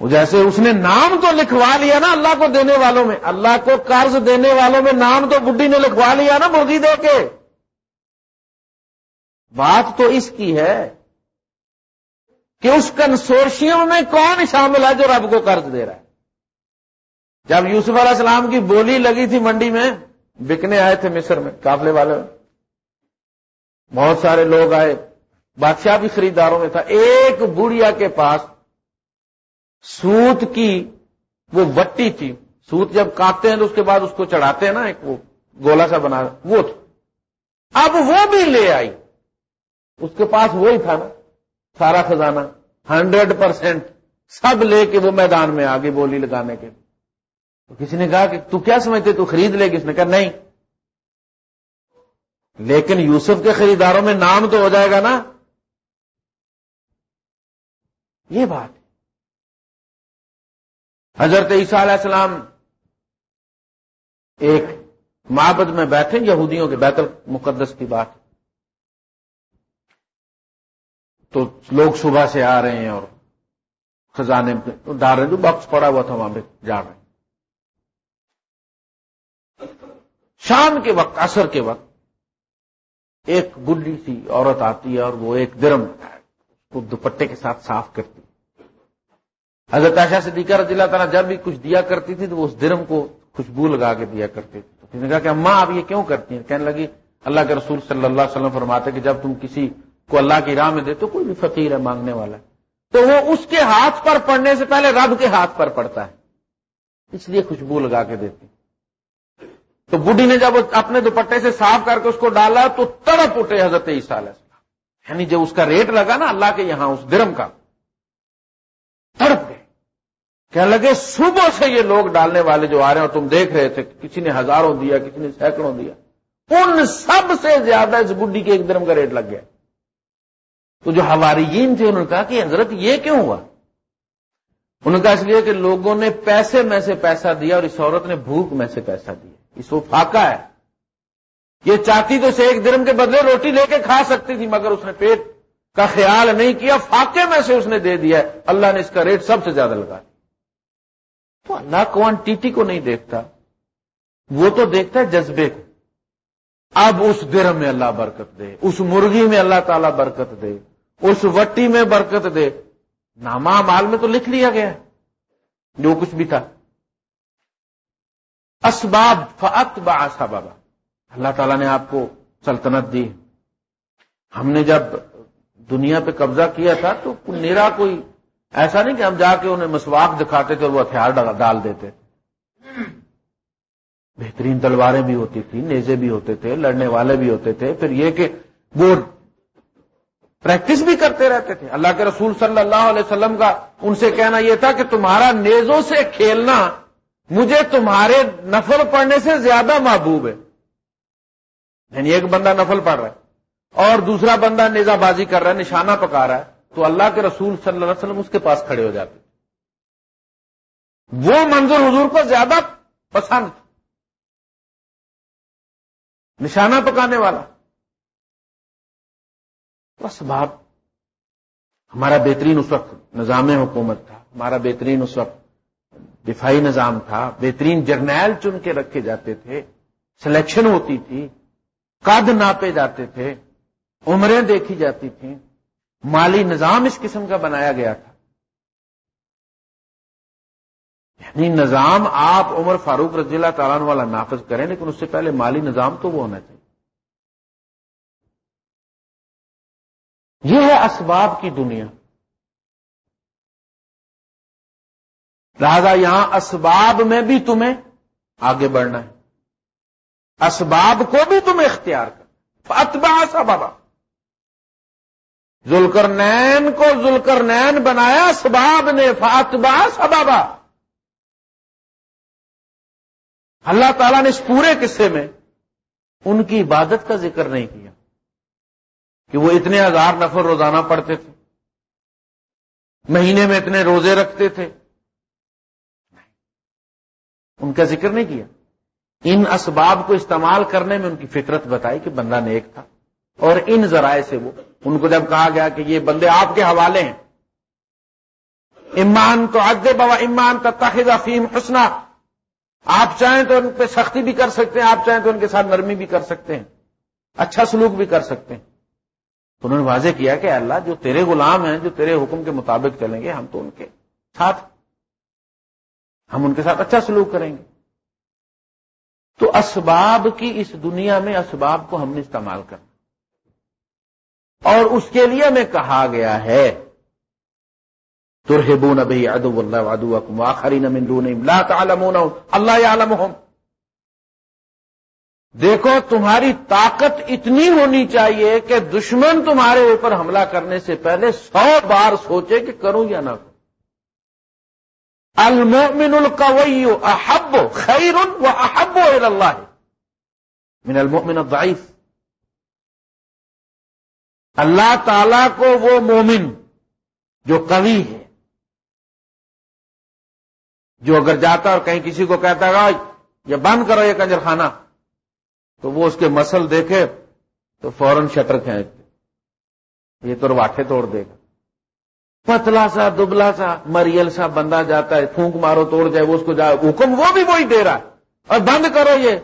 وہ جیسے اس نے نام تو لکھوا لیا نا اللہ کو دینے والوں میں، اللہ کو قرض دینے والوں میں نام تو بڈی نے لکھوا لیا نا مرغی دے کے۔ بات تو اس کی ہے کہ اس کنسورشیم میں کون شامل ہے جو رب کو قرض دے رہا ہے؟ جب یوسف علیہ السلام کی بولی لگی تھی منڈی میں، بکنے آئے تھے مصر میں، قافلے والے بہت سارے لوگ آئے۔ بادشاہ بھی خریداروں میں تھا۔ ایک بڑھیا کے پاس سوت کی وہ وٹی تھی۔ سوت جب کاٹتے ہیں تو اس کے بعد اس کو چڑھاتے ہیں نا ایک وہ گولا سا بنا وہ تھا۔ اب وہ بھی لے آئی۔ اس کے پاس وہی تھا نا۔ سارا خزانہ۔ ہنڈریڈ پرسینٹ سب لے کے وہ میدان میں آگے بولی لگانے کے۔ تو کسی نے کہا کہ تو کیا سمجھتے؟ تو خرید لے کس نے کہا نہیں۔ لیکن یوسف کے خریداروں میں نام تو ہو جائے گا نا۔ یہ بات حضرت عیسیٰ علیہ السلام ایک معبد میں بیٹھے، یہودیوں کے بیت المقدس کی بات۔ تو لوگ صبح سے آ رہے ہیں اور خزانے ڈال رہے جو باکس پڑا ہوا تھا، وہاں پہ جا رہے ہیں۔ شام کے وقت اثر کے وقت، ایک گڈی سی عورت آتی ہے اور وہ ایک درم کو دوپٹے کے ساتھ صاف کرتی۔ حضرت عائشہ صدیقہ رضی اللہ تعالیٰ جب بھی کچھ دیا کرتی تھی تو وہ اس درم کو خوشبو لگا کے دیا کرتی تھی کسی نے کہا کہ اماں آپ یہ کیوں کرتی ہیں؟ کہنے لگی، اللہ کے رسول صلی اللہ علیہ وسلم فرماتے کہ جب تم کسی کو اللہ کی راہ میں دے تو کوئی بھی فقیر ہے، مانگنے والا تو وہ اس کے ہاتھ پر پڑنے سے پہلے رب کے ہاتھ پر پڑتا ہے۔ اس لیے خوشبو لگا کے دیتی تو بڈی نے جب اپنے دوپٹے سے صاف کر کے اس کو ڈالا تو تڑپ اٹھے حضرت عیسیٰ علیہ یعنی جب اس کا ریٹ لگا نا اللہ کے یہاں، اس درم کا، تڑپ گئے۔ کہنے لگے، صبح سے یہ لوگ ڈالنے والے جو آ رہے ہیں اور تم دیکھ رہے تھے، کسی نے ہزاروں دیا، کسی نے سینکڑوں دیا۔ ان سب سے زیادہ اس گڈی کے ایک درم کا ریٹ لگ گیا۔ تو جو ہواریین تھے، انہوں نے کہا کہ حضرت یہ کیوں ہوا؟ انہوں نے کہا اس لیے کہ لوگوں نے پیسے میں سے پیسہ دیا اور اس عورت نے بھوک میں سے پیسہ دیا۔ اس وہ فاقہ ہے۔ یہ چاہتی تو اسے ایک درم کے بدلے روٹی لے کے کھا سکتی تھی، مگر اس نے پیٹ کا خیال نہیں کیا، فاقے میں سے اس نے دے دیا اللہ نے اس کا ریٹ سب سے زیادہ لگا دیا۔ تو اللہ کوانٹیٹی کو نہیں دیکھتا، وہ تو دیکھتا ہے جذبے کو۔ اب اس درم میں اللہ برکت دے، اس مرغی میں اللہ تعالیٰ برکت دے، اس وٹی میں برکت دے۔ نامہ مال میں تو لکھ لیا گیا جو کچھ بھی تھا۔ اسباب فعت باسا بابا اللہ تعالیٰ نے آپ کو سلطنت دی۔ ہم نے جب دنیا پہ قبضہ کیا تھا تو نیرا کوئی ایسا نہیں کہ ہم جا کے انہیں مسواک دکھاتے تھے اور وہ ہتھیار ڈال دیتے۔ بہترین تلواریں بھی ہوتی تھیں، نیزے بھی ہوتے تھے، لڑنے والے بھی ہوتے تھے۔ پھر یہ کہ وہ پریکٹس بھی کرتے رہتے تھے۔ اللہ کے رسول صلی اللہ علیہ وسلم کا ان سے کہنا یہ تھا کہ تمہارا نیزوں سے کھیلنا مجھے تمہارے نفل پڑھنے سے زیادہ محبوب ہے۔ یعنی ایک بندہ نفل پڑھ رہا ہے اور دوسرا بندہ نیزا بازی کر رہا ہے، نشانہ پکا رہا ہے، تو اللہ کے رسول صلی اللہ علیہ وسلم اس کے پاس کھڑے ہو جاتے وہ منظر حضور کو زیادہ پسند نشانہ پکانے والا۔ بس بات، ہمارا بہترین اس وقت نظام حکومت تھا، ہمارا بہترین اس وقت دفاعی نظام تھا، بہترین جرنیل چن کے رکھے جاتے تھے، سلیکشن ہوتی تھی۔ قد ناپے جاتے تھے، عمریں دیکھی جاتی تھیں، مالی نظام اس قسم کا بنایا گیا تھا۔ یعنی نظام آپ عمر فاروق رضی اللہ تعالیٰ والا نافذ کریں، لیکن اس سے پہلے مالی نظام تو وہ ہونا چاہیے۔ یہ ہے اسباب کی دنیا۔ لہذا یہاں اسباب میں بھی تمہیں آگے بڑھنا ہے۔ اسباب کو بھی تمہیں اختیار کر۔ فتبا سبابا ذلکر نین کو ذلکر نین بنایا، اسباب نے۔ فاتبا سبابا اللہ تعالیٰ نے اس پورے قصے میں ان کی عبادت کا ذکر نہیں کیا، کہ وہ اتنے ہزار نفر روزانہ پڑھتے تھے، مہینے میں اتنے روزے رکھتے تھے۔ ان کا ذکر نہیں کیا۔ ان اسباب کو استعمال کرنے میں ان کی فطرت بتائی کہ بندہ نیک تھا اور ان ذرائع سے وہ ان کو جب کہا گیا کہ یہ بندے آپ کے حوالے ہیں۔ ایمان تو ادب بابا ایمان کا تاخذ افیم حسنا۔ آپ چاہیں تو ان پہ سختی بھی کر سکتے ہیں، آپ چاہیں تو ان کے ساتھ نرمی بھی کر سکتے ہیں اچھا سلوک بھی کر سکتے ہیں۔ انہوں نے واضح کیا کہ اللہ جو تیرے غلام ہیں، جو تیرے حکم کے مطابق چلیں گے، ہم تو ان کے ساتھ ہم ان کے ساتھ اچھا سلوک کریں گے۔ تو اسباب کی اس دنیا میں اسباب کو ہم نے استعمال کرنا اور اس کے لیے ہمیں کہا گیا ہے، ترہبون بھائی ادو اللہ ادو اکم آخری نمن لا تعلمون، اللہ عالم دیکھو، تمہاری طاقت اتنی ہونی چاہیے کہ دشمن تمہارے اوپر حملہ کرنے سے پہلے سو بار سوچے کہ کروں یا نہ کروں۔ المؤمن القوی احب خیر و احب اللہ من المؤمن الضعیف اللہ تعالی کو وہ مومن جو قوی ہے، جو اگر جاتا اور کہیں کسی کو کہتا گا یہ بند کرو یہ کنجر خانہ. تو وہ اس کے مسل دیکھے تو فوراً شٹر کھینچ یہ تو رواٹے توڑ دے گا۔ پتلا سا، دبلا سا، مریل سا بندہ جاتا ہے، پھونک مارو، توڑ جائے، وہ اس کو جائے، حکم وہ بھی وہی دے رہا ہے۔ اور بند کرو یہ۔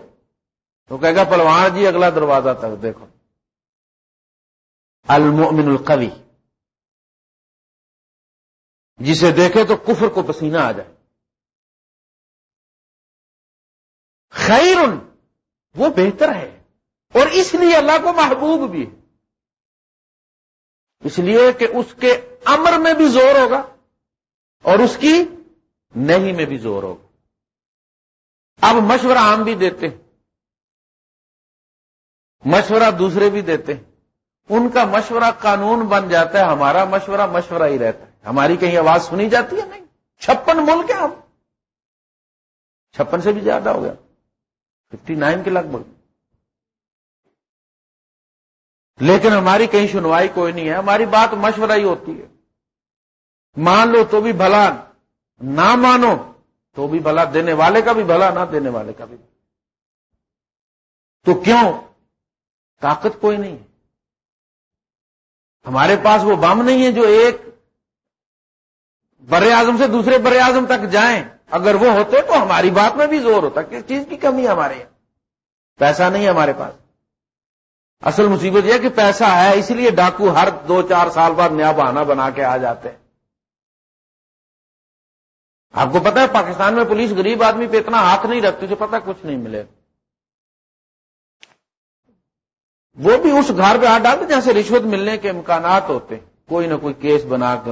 تو کہے گا پلوان جی اگلا دروازہ تک دیکھو۔ المؤمن القوی۔ جسے دیکھے تو کفر کو پسینہ آ جائے۔ خیر وہ بہتر ہے۔ اور اس لیے اللہ کو محبوب بھی ہے۔ اس لیے کہ اس کے امر میں بھی زور ہوگا اور اس کی نہیں میں بھی زور ہوگا۔ اب مشورہ ہم بھی دیتے ہیں۔ مشورہ دوسرے بھی دیتے ہیں۔ ان کا مشورہ قانون بن جاتا ہے، ہمارا مشورہ مشورہ ہی رہتا ہے۔ ہماری کہیں آواز سنی جاتی ہے؟ نہیں۔ چھپن ملک ہے ہم چھپن سے بھی زیادہ ہو گیا۔ ففٹی نائن کے لگ بھگ۔ لیکن ہماری کہیں سنوائی کوئی نہیں ہے، ہماری بات مشورہ ہی ہوتی ہے۔ مان لو تو بھی بھلا، نہ مانو تو بھی بھلا، دینے والے کا بھی بھلا، نہ دینے والے کا بھی۔ تو کیوں؟ طاقت کوئی نہیں۔ ہمارے پاس وہ بم نہیں ہے جو ایک بر اعظم سے دوسرے بر اعظم تک جائیں۔ اگر وہ ہوتے تو ہماری بات میں بھی زور ہوتا۔ کس چیز کی کمی ہے ہمارے یہاں؟ پیسہ نہیں ہے ہمارے پاس۔ اصل مصیبت یہ کہ پیسہ ہے اس لیے ڈاکو ہر دو چار سال بعد نیا بہانا بنا کے آ جاتے ہیں۔ آپ کو پتا ہے، پاکستان میں پولیس غریب آدمی پہ اتنا ہاتھ نہیں رکھتی جو پتا کچھ نہیں ملے۔ وہ بھی اس گھر پہ ہاتھ ڈالتے جہاں سے رشوت ملنے کے امکانات ہوتے کوئی نہ کوئی کیس بنا کے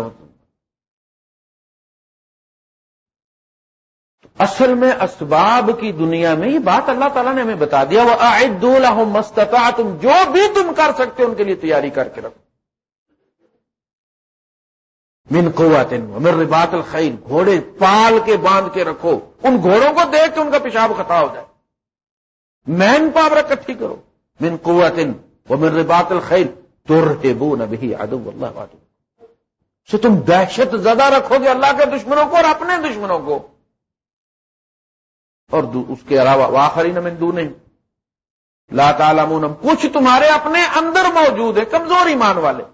اصل میں اسباب کی دنیا میں یہ بات اللہ تعالیٰ نے ہمیں بتا دیا وہ عید مستفا تم جو بھی تم کر سکتے ان کے لیے تیاری کر کے رکھو۔ من قوت من ربات الخیر گھوڑے پال کے باندھ کے رکھو۔ ان گھوڑوں کو دیکھ کے ان کا پیشاب خطا ہو جائے۔ مین پاور اکٹھی کرو۔ من قوت وہ من ربات الخیر تر بو نبی ادو اللہ سے تم دہشت زدہ رکھو گے اللہ کے دشمنوں کو اور اپنے دشمنوں کو۔ اور اس کے علاوہ واخری نمن دون لا تعالم کچھ تمہارے اپنے اندر موجود ہے کمزور ایمان والے.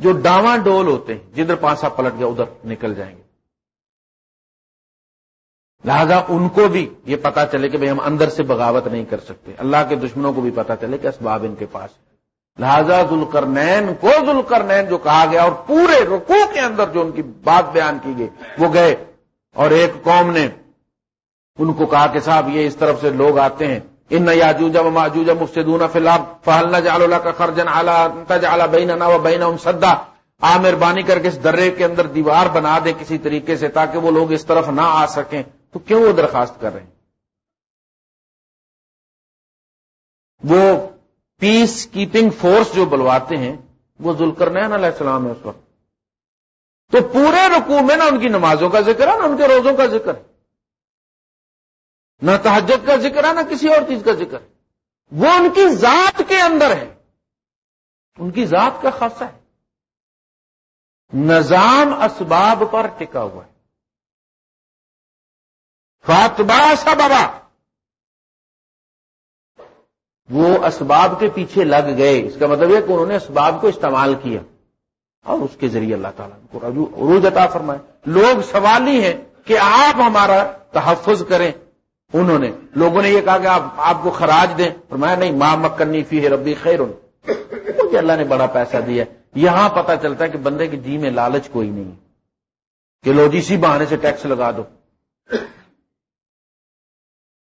جو ڈاواں ڈول ہوتے ہیں، جدھر پانسا پلٹ گیا، ادھر نکل جائیں گے. لہذا ان کو بھی یہ پتا چلے کہ بھئی ہم اندر سے بغاوت نہیں کر سکتے. اللہ کے دشمنوں کو بھی پتا چلے کہ اسباب ان کے پاس ہے لہذا ذلکرنین کو ذلکرنین جو کہا گیا اور پورے رکوع کے اندر جو ان کی بات بیان کی گئی، وہ گئے اور ایک قوم نے ان کو کہا کہ صاحب یہ اس طرف سے لوگ آتے ہیں۔ ان نہ یاجوجا ماجوجا مفسدون فی الارض فہل نجعل لك خرجا على تجعل بيننا وبينهم سدا۔ آ، مہربانی کر کے اس درے کے اندر دیوار بنا دے کسی طریقے سے تاکہ وہ لوگ اس طرف نہ آ سکیں۔ تو کیوں وہ درخواست کر رہے ہیں؟ وہ پیس کیپنگ فورس جو بلواتے ہیں، وہ ذلکرنین علیہ السلام ہے اس وقت۔ تو پورے رکوع میں نہ ان کی نمازوں کا ذکر ہے، نہ ان کے روزوں کا ذکر ہے۔ نہ تحجد کا ذکر ہے، نہ کسی اور چیز کا ذکر ہے۔ وہ ان کی ذات کے اندر ہے۔ ان کی ذات کا خاصہ ہے۔ نظام اسباب پر ٹکا ہوا ہے۔ فاتبا سا بابا وہ اسباب کے پیچھے لگ گئے۔ اس کا مطلب یہ کہ انہوں نے اسباب کو استعمال کیا۔ اور اس کے ذریعے اللہ تعالیٰ کو عروج عطا فرمائے۔ لوگ سوال ہی ہیں کہ آپ ہمارا تحفظ کریں۔ انہوں نے لوگوں نے یہ کہا کہ آپ آپ کو خراج دیں۔ فرمایا، نہیں ماں مکنی فی ہے ربی خیر مجھے اللہ نے بڑا پیسہ دیا یہاں پتا چلتا ہے کہ بندے کے جی میں لالچ کوئی نہیں کہ لو جی بہانے سے ٹیکس لگا دو۔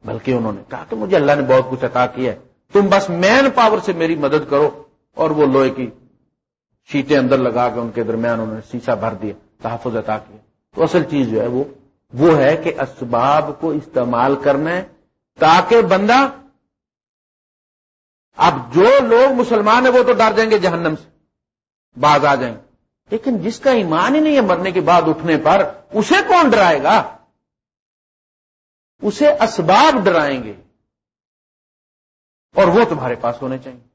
بلکہ انہوں نے کہا کہ مجھے اللہ نے بہت کچھ عطا کیا ہے۔ تم بس مین پاور سے میری مدد کرو اور وہ لوہے کی شیٹیں اندر لگا کے ان کے درمیان انہوں نے سیسا بھر دیا، تحفظ عطا کیا۔ تو اصل چیز جو ہے وہ وہ ہے کہ اسباب کو استعمال کرنا ہے تاکہ بندہ، اب جو لوگ مسلمان ہیں وہ تو ڈر جائیں گے جہنم سے، باز آ جائیں۔ لیکن جس کا ایمان ہی نہیں ہے مرنے کے بعد اٹھنے پر، اسے کون ڈرائے گا؟ اسے اسباب ڈرائیں گے۔ اور وہ تمہارے پاس ہونے چاہیے۔